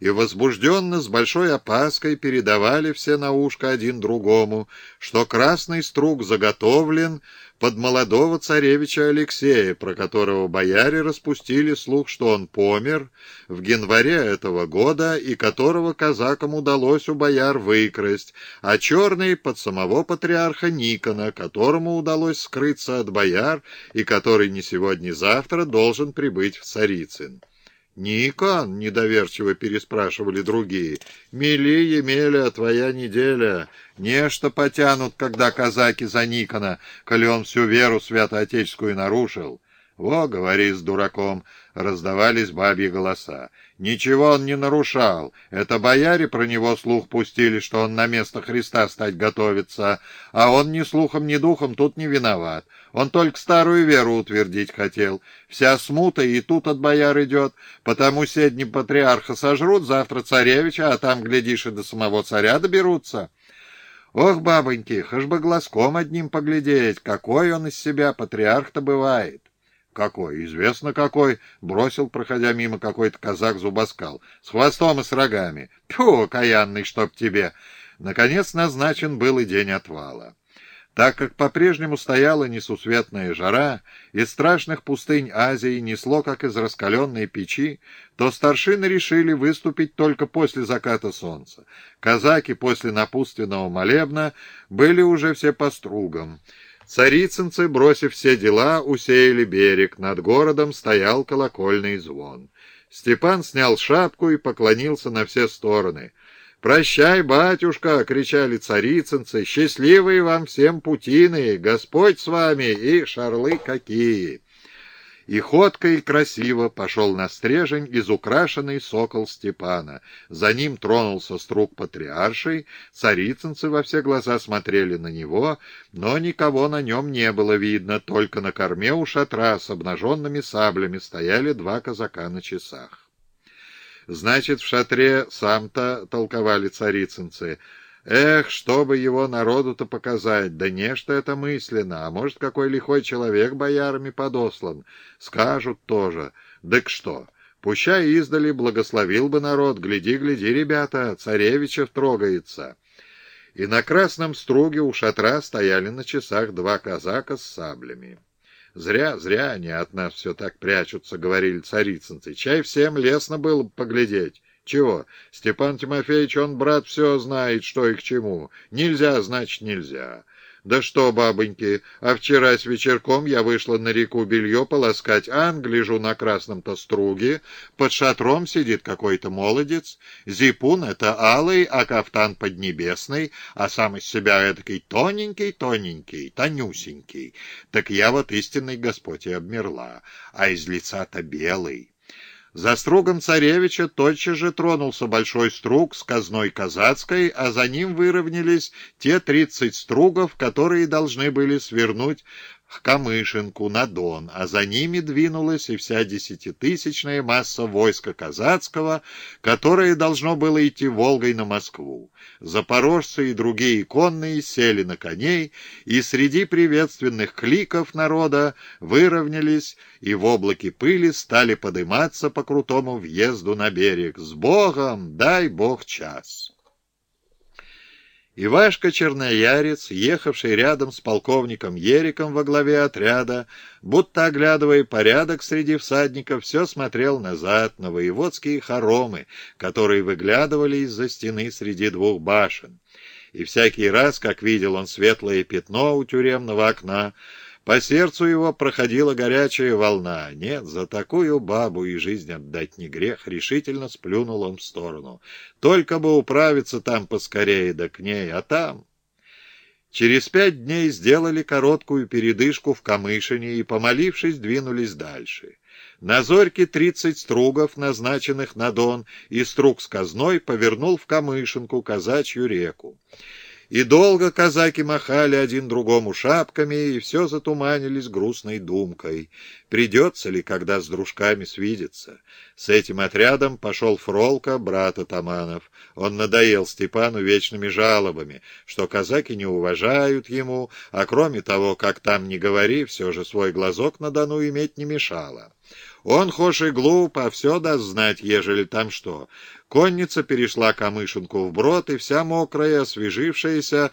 и возбужденно с большой опаской передавали все на ушко один другому, что красный струк заготовлен под молодого царевича Алексея, про которого бояре распустили слух, что он помер в январе этого года и которого казакам удалось у бояр выкрасть, а черный под самого патриарха Никона, которому удалось скрыться от бояр и который не сегодня-завтра должен прибыть в Царицын. «Никон?» — недоверчиво переспрашивали другие. «Мели, Емеля, твоя неделя. Нечто потянут, когда казаки за Никона, коли он всю веру святоотеческую нарушил». «Во, говори с дураком!» — раздавались бабьи голоса. «Ничего он не нарушал. Это бояре про него слух пустили, что он на место Христа стать готовится, а он ни слухом, ни духом тут не виноват. Он только старую веру утвердить хотел. Вся смута и тут от бояр идет, потому седни патриарха сожрут, завтра царевича, а там, глядишь, и до самого царя доберутся». «Ох, бабоньки, хоть бы глазком одним поглядеть, какой он из себя патриарх-то бывает!» «Какой? Известно какой!» — бросил, проходя мимо какой-то казак-зубоскал. «С хвостом и с рогами! Тьфу, каянный, чтоб тебе!» Наконец назначен был и день отвала. Так как по-прежнему стояла несусветная жара, из страшных пустынь Азии несло, как из раскаленной печи, то старшины решили выступить только после заката солнца. Казаки после напутственного молебна были уже все по стругам. Царицынцы, бросив все дела, усеяли берег. Над городом стоял колокольный звон. Степан снял шапку и поклонился на все стороны. «Прощай, батюшка!» — кричали царицынцы. «Счастливые вам всем путины! Господь с вами! И шарлы какие!» И ходко и красиво пошел на стрежень изукрашенный сокол Степана. За ним тронулся струк патриаршей, царицынцы во все глаза смотрели на него, но никого на нем не было видно, только на корме у шатра с обнаженными саблями стояли два казака на часах. Значит, в шатре сам-то толковали царицынцы — Эх, чтобы его народу-то показать, да не что это мысленно, а может, какой лихой человек боярами подослан. Скажут тоже. Так что, пущай издали благословил бы народ, гляди, гляди, ребята, царевичев трогается. И на красном струге у шатра стояли на часах два казака с саблями. «Зря, зря они от нас все так прячутся», — говорили царицынцы. «Чай всем лестно было поглядеть». Чего? Степан Тимофеевич, он, брат, все знает, что и к чему. Нельзя, значит, нельзя. Да что, бабоньки, а вчера с вечерком я вышла на реку белье полоскать, а гляжу на красном-то струге, под шатром сидит какой-то молодец, зипун — это алый, а кафтан поднебесный, а сам из себя эдакий тоненький-тоненький, тонюсенький. Так я вот истинный Господь и обмерла, а из лица-то белый. За стругом царевича тотчас же тронулся большой струг с казной казацкой, а за ним выровнялись те тридцать стругов, которые должны были свернуть к Камышинку на Дон, а за ними двинулась и вся десятитысячная масса войска казацкого, которое должно было идти Волгой на Москву. Запорожцы и другие конные сели на коней, и среди приветственных кликов народа выровнялись и в облаке пыли стали подниматься по крутому въезду на берег. «С Богом! Дай Бог час!» Ивашка Черноярец, ехавший рядом с полковником Ериком во главе отряда, будто оглядывая порядок среди всадников, все смотрел назад на воеводские хоромы, которые выглядывали из-за стены среди двух башен. И всякий раз, как видел он светлое пятно у тюремного окна, по сердцу его проходила горячая волна. Нет, за такую бабу и жизнь отдать не грех, решительно сплюнул он в сторону. Только бы управиться там поскорее, да к ней, а там... Через пять дней сделали короткую передышку в Камышине и, помолившись, двинулись дальше. На зорьке тридцать стругов, назначенных на Дон, и струг с казной повернул в Камышинку, казачью реку. И долго казаки махали один другому шапками, и все затуманились грустной думкой. Придется ли, когда с дружками свидеться? С этим отрядом пошел Фролка, брат Атаманов. Он надоел Степану вечными жалобами, что казаки не уважают ему, а кроме того, как там ни говори, все же свой глазок на Дону иметь не мешало. Он, хошь и глуп, а все даст знать, ежели там что. Конница перешла Камышинку вброд, и вся мокрая, освежившаяся,